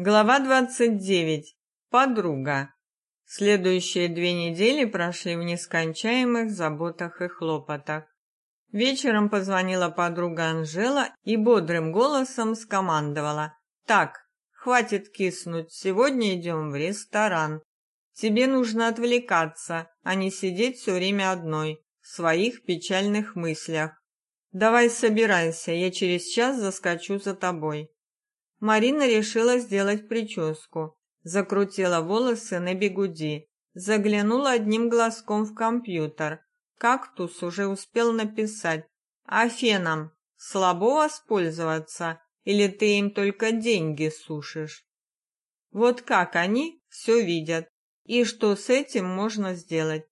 Глава 29. Подруга. Следующие две недели прошли в нескончаемых заботах и хлопотах. Вечером позвонила подруга Анжела и бодрым голосом скомандовала: "Так, хватит киснуть, сегодня идем в ресторан. Тебе нужно отвлекаться, а не сидеть все время одной в своих печальных мыслях. Давай собирайся, я через час заскочу за тобой". Марина решила сделать прическу. Закрутила волосы на бигуди, заглянула одним глазком в компьютер. Кактус уже успел написать: "А феном слабо воспользоваться или ты им только деньги сушишь?" Вот как они все видят и что с этим можно сделать.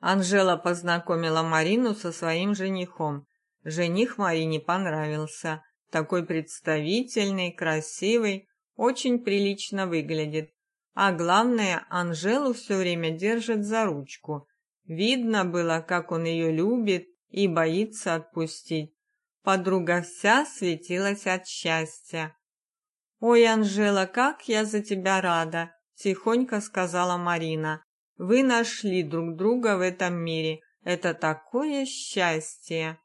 Анжела познакомила Марину со своим женихом. Жених Марине понравился такой представительный, красивый, очень прилично выглядит. А главное, Анжелу все время держит за ручку. Видно было, как он ее любит и боится отпустить. Подруга вся светилась от счастья. «Ой, Анжела, как я за тебя рада!» – тихонько сказала Марина. «Вы нашли друг друга в этом мире. Это такое счастье!»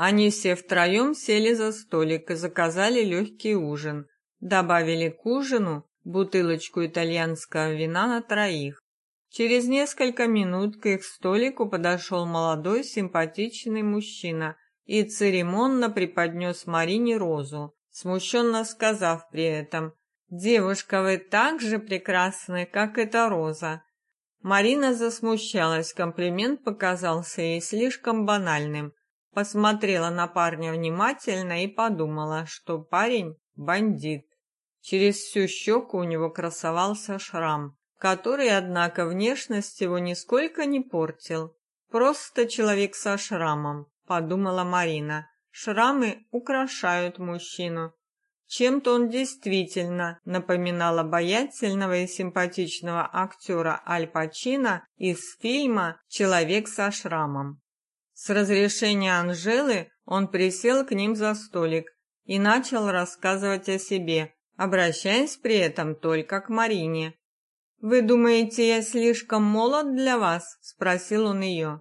Они все втроем сели за столик и заказали легкий ужин. Добавили к ужину бутылочку итальянского вина на троих. Через несколько минут к их столику подошел молодой симпатичный мужчина и церемонно преподнес Марине розу, смущенно сказав при этом: "Девушка, вы так же прекрасны, как эта роза". Марина засмущалась, комплимент показался ей слишком банальным посмотрела на парня внимательно и подумала, что парень бандит. Через всю щеку у него красовался шрам, который, однако, внешность его нисколько не портил. Просто человек со шрамом, подумала Марина. Шрамы украшают мужчину. Чем-то он действительно напоминал обаятельного и симпатичного актера Аль Пачино из фильма Человек со шрамом. С разрешения Анжелы он присел к ним за столик и начал рассказывать о себе, обращаясь при этом только к Марине. Вы думаете, я слишком молод для вас, спросил он ее.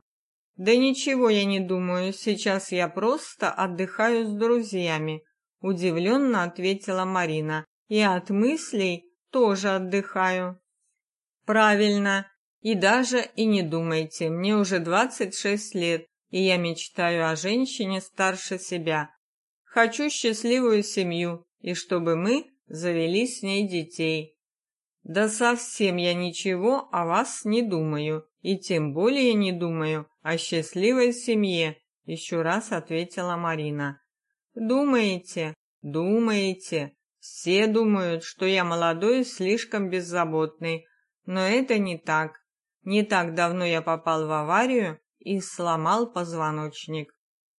Да ничего я не думаю, сейчас я просто отдыхаю с друзьями, удивленно ответила Марина. И от мыслей тоже отдыхаю. Правильно. И даже и не думайте, мне уже двадцать шесть лет, и я мечтаю о женщине старше себя. Хочу счастливую семью, и чтобы мы завели с ней детей. Да совсем я ничего о вас не думаю, и тем более не думаю о счастливой семье, еще раз ответила Марина. Думаете? Думаете? Все думают, что я молодой и слишком беззаботный, но это не так. Не так давно я попал в аварию и сломал позвоночник.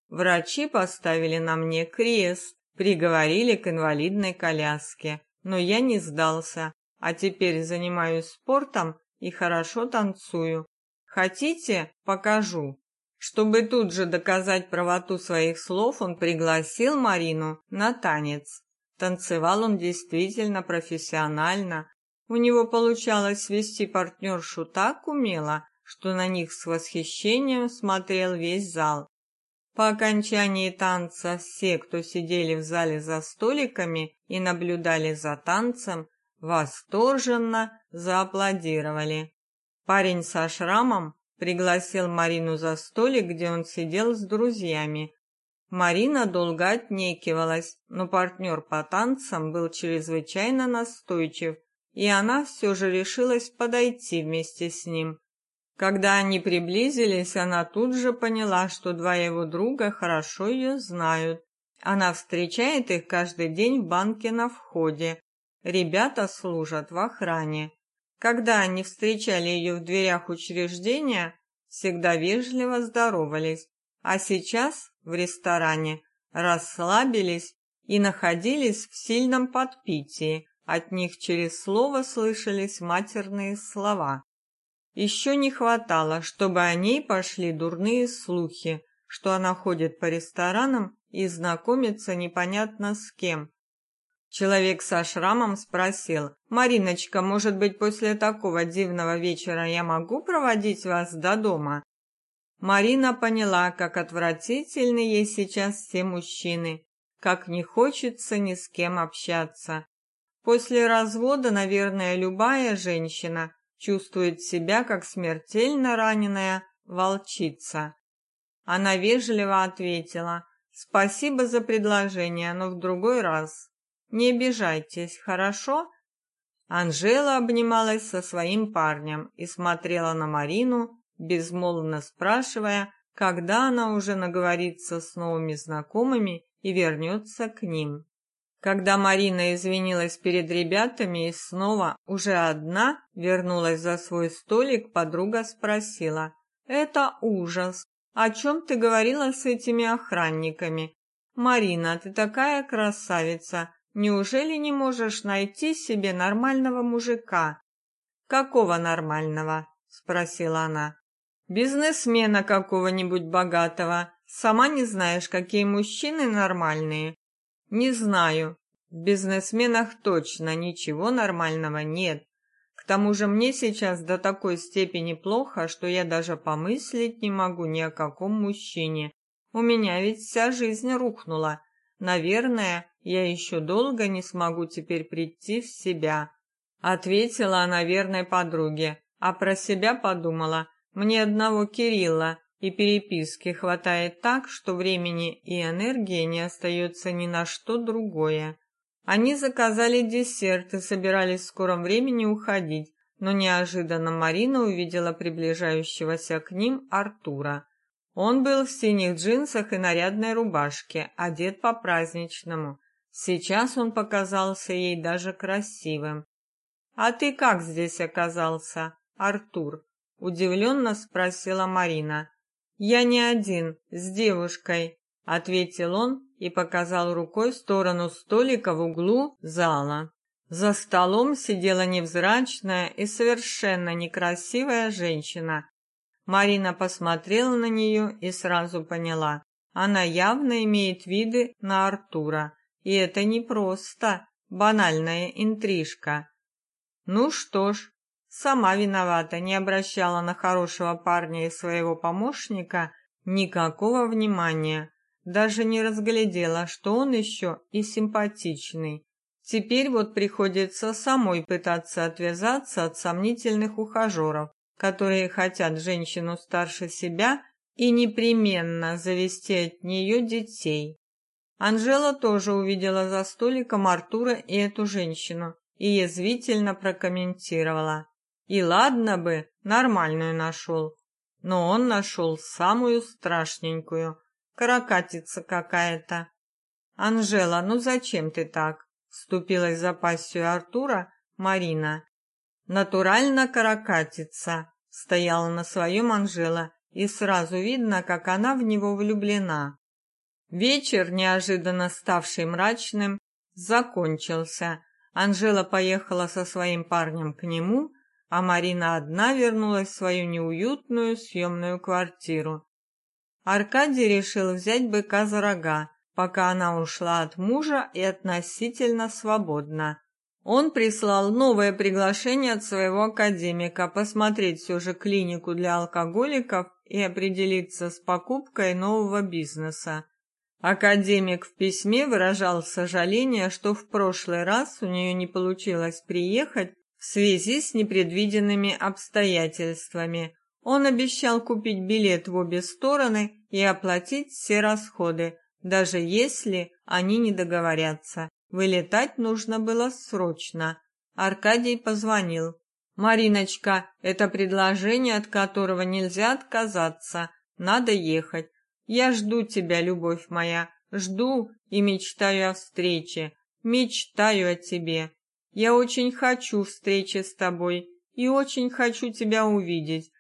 Врачи поставили на мне крест, приговорили к инвалидной коляске, но я не сдался, а теперь занимаюсь спортом и хорошо танцую. Хотите, покажу. Чтобы тут же доказать правоту своих слов, он пригласил Марину на танец. Танцевал он действительно профессионально. У него получалось вести партнершу так умело, что на них с восхищением смотрел весь зал. По окончании танца все, кто сидели в зале за столиками и наблюдали за танцем, восторженно зааплодировали. Парень со шрамом пригласил Марину за столик, где он сидел с друзьями. Марина долго отнекивалась, но партнер по танцам был чрезвычайно настойчив, и она все же решилась подойти вместе с ним. Когда они приблизились, она тут же поняла, что два его друга хорошо ее знают. Она встречает их каждый день в банке на входе. Ребята служат в охране. Когда они встречали ее в дверях учреждения, всегда вежливо здоровались, а сейчас в ресторане расслабились и находились в сильном подпитии. От них через слово слышались матерные слова. Еще не хватало, чтобы о ней пошли дурные слухи, что она ходит по ресторанам и знакомится непонятно с кем. Человек со шрамом спросил: "Мариночка, может быть, после такого дивного вечера я могу проводить вас до дома?" Марина поняла, как отвратительны ей сейчас все мужчины, как не хочется ни с кем общаться. После развода, наверное, любая женщина чувствует себя как смертельно раненая волчица. Она вежливо ответила: "Спасибо за предложение, но в другой раз. Не обижайтесь, хорошо?" Анжела обнималась со своим парнем и смотрела на Марину, безмолвно спрашивая, когда она уже наговорится с новыми знакомыми и вернется к ним. Когда Марина извинилась перед ребятами и снова уже одна вернулась за свой столик, подруга спросила: "Это ужас. О чем ты говорила с этими охранниками? Марина, ты такая красавица. Неужели не можешь найти себе нормального мужика?" "Какого нормального?" спросила она. "Бизнесмена какого-нибудь богатого. Сама не знаешь, какие мужчины нормальные. Не знаю. В бизнесменах точно ничего нормального нет. К тому же мне сейчас до такой степени плохо, что я даже помыслить не могу ни о каком мужчине. У меня ведь вся жизнь рухнула. Наверное, я еще долго не смогу теперь прийти в себя, ответила она верной подруге, а про себя подумала: мне одного Кирилла и переписки хватает так, что времени и энергии не остается ни на что другое. Они заказали десерт и собирались в скором времени уходить, но неожиданно Марина увидела приближающегося к ним Артура. Он был в синих джинсах и нарядной рубашке, одет по-праздничному. Сейчас он показался ей даже красивым. «А ты как здесь оказался, Артур?» – удивленно спросила Марина. Я не один, с девушкой, ответил он и показал рукой в сторону столика в углу зала. За столом сидела невзрачная и совершенно некрасивая женщина. Марина посмотрела на нее и сразу поняла: она явно имеет виды на Артура, и это не просто банальная интрижка. Ну что ж, Сама виновата, не обращала на хорошего парня и своего помощника никакого внимания, даже не разглядела, что он еще и симпатичный. Теперь вот приходится самой пытаться отвязаться от сомнительных ухажеров, которые хотят женщину старше себя и непременно завести от нее детей. Анжела тоже увидела за столиком Артура и эту женщину и язвительно прокомментировала: и ладно бы, нормальную нашел. Но он нашел самую страшненькую. Каракатица какая-то. Анжела, ну зачем ты так? Вступилась за пассию Артура Марина. Натурально каракатица. Стояла на своем Анжела, и сразу видно, как она в него влюблена. Вечер, неожиданно ставший мрачным, закончился. Анжела поехала со своим парнем к нему, а Марина одна вернулась в свою неуютную съемную квартиру. Аркадий решил взять быка за рога, пока она ушла от мужа и относительно свободна. Он прислал новое приглашение от своего академика посмотреть все же клинику для алкоголиков и определиться с покупкой нового бизнеса. Академик в письме выражал сожаление, что в прошлый раз у нее не получилось приехать в связи с непредвиденными обстоятельствами. Он обещал купить билет в обе стороны и оплатить все расходы, даже если они не договорятся. Вылетать нужно было срочно. Аркадий позвонил. Мариночка, это предложение, от которого нельзя отказаться. Надо ехать. Я жду тебя, любовь моя. Жду и мечтаю о встрече. Мечтаю о тебе. Я очень хочу встречи с тобой и очень хочу тебя увидеть.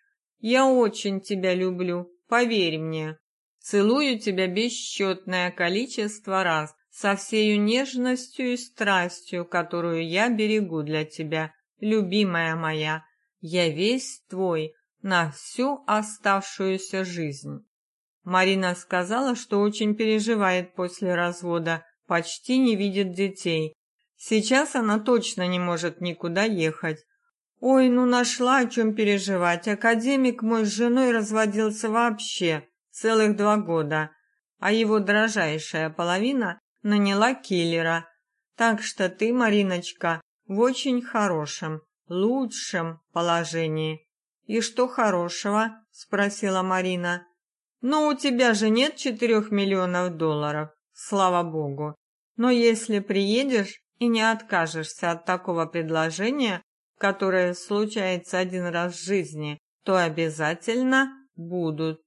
Я очень тебя люблю, поверь мне. Целую тебя бесчетное количество раз, со всей нежностью и страстью, которую я берегу для тебя, любимая моя. Я весь твой на всю оставшуюся жизнь. Марина сказала, что очень переживает после развода, почти не видит детей, Сейчас она точно не может никуда ехать. Ой, ну нашла о чем переживать. Академик мой с женой разводился вообще целых два года, а его дрожайшая половина наняла киллера. Так что ты, Мариночка, в очень хорошем, лучшем положении. И что хорошего? спросила Марина. Ну, у тебя же нет четырех миллионов долларов, слава богу. Но если приедешь и не откажешься от такого предложения, которое случается один раз в жизни, то обязательно будут.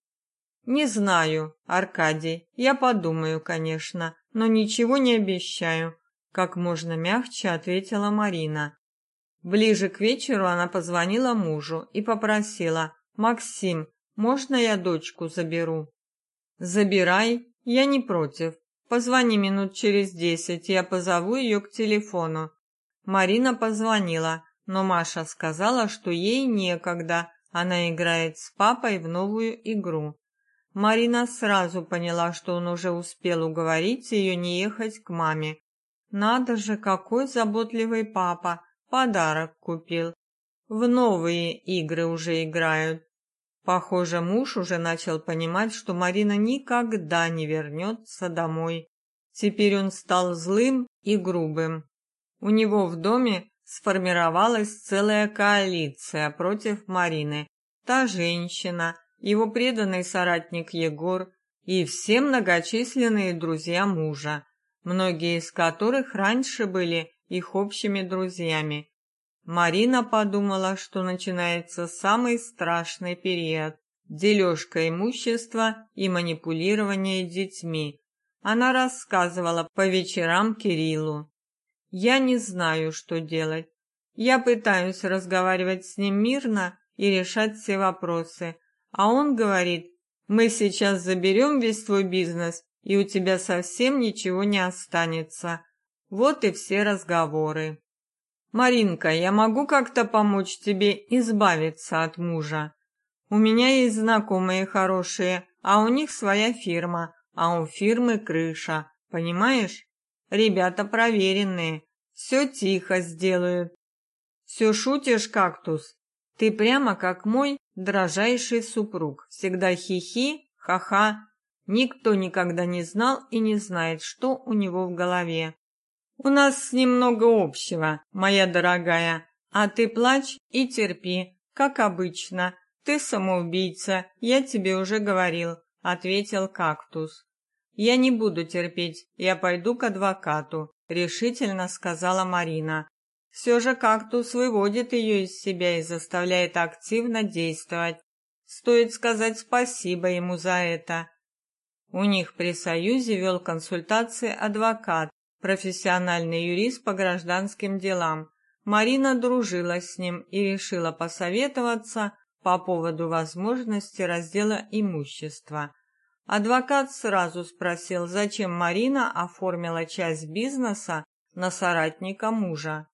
Не знаю, Аркадий. Я подумаю, конечно, но ничего не обещаю, как можно мягче ответила Марина. Ближе к вечеру она позвонила мужу и попросила: "Максим, можно я дочку заберу?" "Забирай, я не против. Позвони минут через десять, я позову ее к телефону". Марина позвонила, но Маша сказала, что ей некогда. Она играет с папой в новую игру. Марина сразу поняла, что он уже успел уговорить ее не ехать к маме. Надо же, какой заботливый папа, подарок купил. В новые игры уже играют. Похоже, муж уже начал понимать, что Марина никогда не вернется домой. Теперь он стал злым и грубым. У него в доме сформировалась целая коалиция против Марины. Та женщина, его преданный соратник Егор и все многочисленные друзья мужа, многие из которых раньше были их общими друзьями. Марина подумала, что начинается самый страшный период дележка имущества и манипулирование детьми. Она рассказывала по вечерам Кириллу. Я не знаю, что делать. Я пытаюсь разговаривать с ним мирно и решать все вопросы, а он говорит: "Мы сейчас заберем весь твой бизнес, и у тебя совсем ничего не останется". Вот и все разговоры. Маринка, я могу как-то помочь тебе избавиться от мужа. У меня есть знакомые хорошие, а у них своя фирма, а у фирмы крыша, понимаешь? Ребята проверенные, все тихо сделают. Все шутишь, кактус? Ты прямо как мой дрожайший супруг, всегда хихи, ха-ха. Никто никогда не знал и не знает, что у него в голове. У нас немного общего, моя дорогая. А ты плачь и терпи, как обычно. Ты самоубийца, я тебе уже говорил, ответил кактус. Я не буду терпеть, я пойду к адвокату, решительно сказала Марина. Все же кактус выводит ее из себя и заставляет активно действовать. Стоит сказать спасибо ему за это. У них при союзе вел консультации адвокат, профессиональный юрист по гражданским делам. Марина дружила с ним и решила посоветоваться по поводу возможности раздела имущества. Адвокат сразу спросил, зачем Марина оформила часть бизнеса на соратника мужа.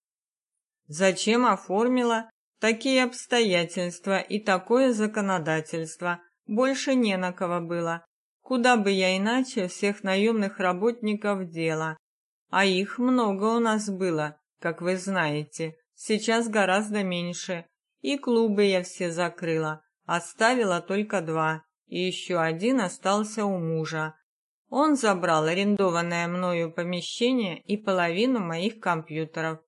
Зачем оформила такие обстоятельства и такое законодательство? Больше не на кого было. Куда бы я иначе всех наемных работников дела? А их много у нас было, как вы знаете. Сейчас гораздо меньше. И клубы я все закрыла, оставила только два, и еще один остался у мужа. Он забрал арендованное мною помещение и половину моих компьютеров.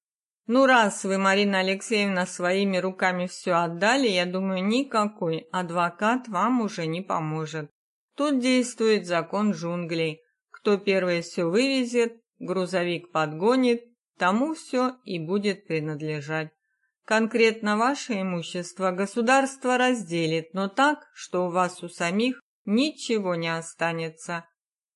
Ну раз вы, Марина Алексеевна, своими руками все отдали, я думаю, никакой адвокат вам уже не поможет. Тут действует закон джунглей. Кто первый все вывезет, грузовик подгонит, тому все и будет принадлежать. Конкретно ваше имущество государство разделит, но так, что у вас у самих ничего не останется.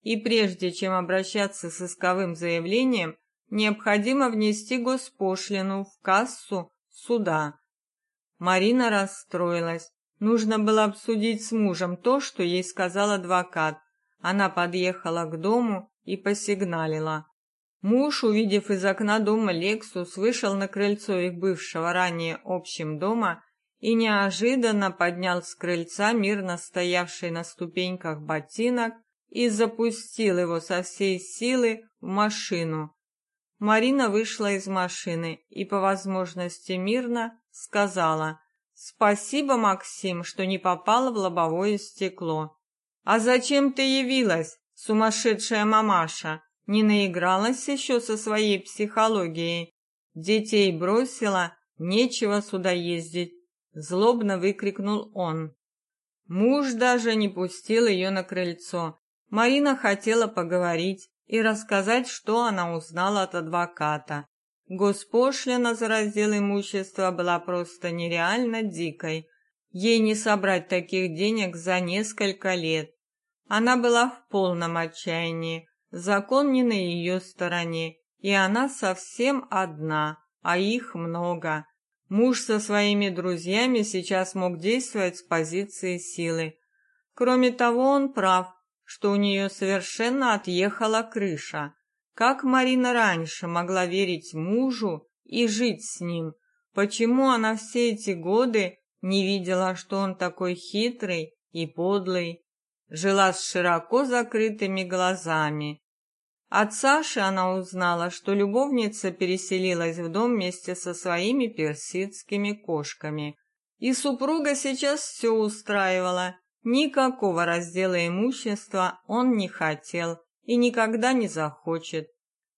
И прежде чем обращаться с исковым заявлением, необходимо внести госпошлину в кассу суда. Марина расстроилась. Нужно было обсудить с мужем то, что ей сказал адвокат. Она подъехала к дому и посигналила. Муж, увидев из окна дома Лексус, вышел на крыльцо их бывшего ранее общим дома и неожиданно поднял с крыльца мирно стоявший на ступеньках ботинок и запустил его со всей силы в машину. Марина вышла из машины и по возможности мирно сказала: "Спасибо, Максим, что не попала в лобовое стекло". "А зачем ты явилась, сумасшедшая мамаша? Не наигралась еще со своей психологией? Детей бросила, нечего сюда ездить", злобно выкрикнул он. Муж даже не пустил ее на крыльцо. Марина хотела поговорить, и рассказать, что она узнала от адвоката. Госпошлина за раздел имущества была просто нереально дикой. Ей не собрать таких денег за несколько лет. Она была в полном отчаянии. Закон не на ее стороне, и она совсем одна, а их много. Муж со своими друзьями сейчас мог действовать с позиции силы. Кроме того, он прав что у нее совершенно отъехала крыша. Как Марина раньше могла верить мужу и жить с ним? Почему она все эти годы не видела, что он такой хитрый и подлый? Жила с широко закрытыми глазами. От Саши она узнала, что любовница переселилась в дом вместе со своими персидскими кошками. И супруга сейчас все устраивала, Никакого раздела имущества он не хотел и никогда не захочет.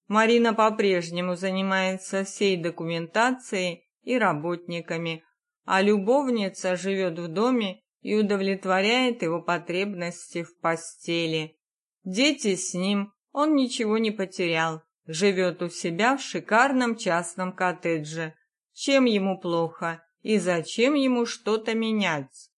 Марина по-прежнему занимается всей документацией и работниками, а любовница живет в доме и удовлетворяет его потребности в постели. Дети с ним, он ничего не потерял, живет у себя в шикарном частном коттедже. Чем ему плохо и зачем ему что-то менять?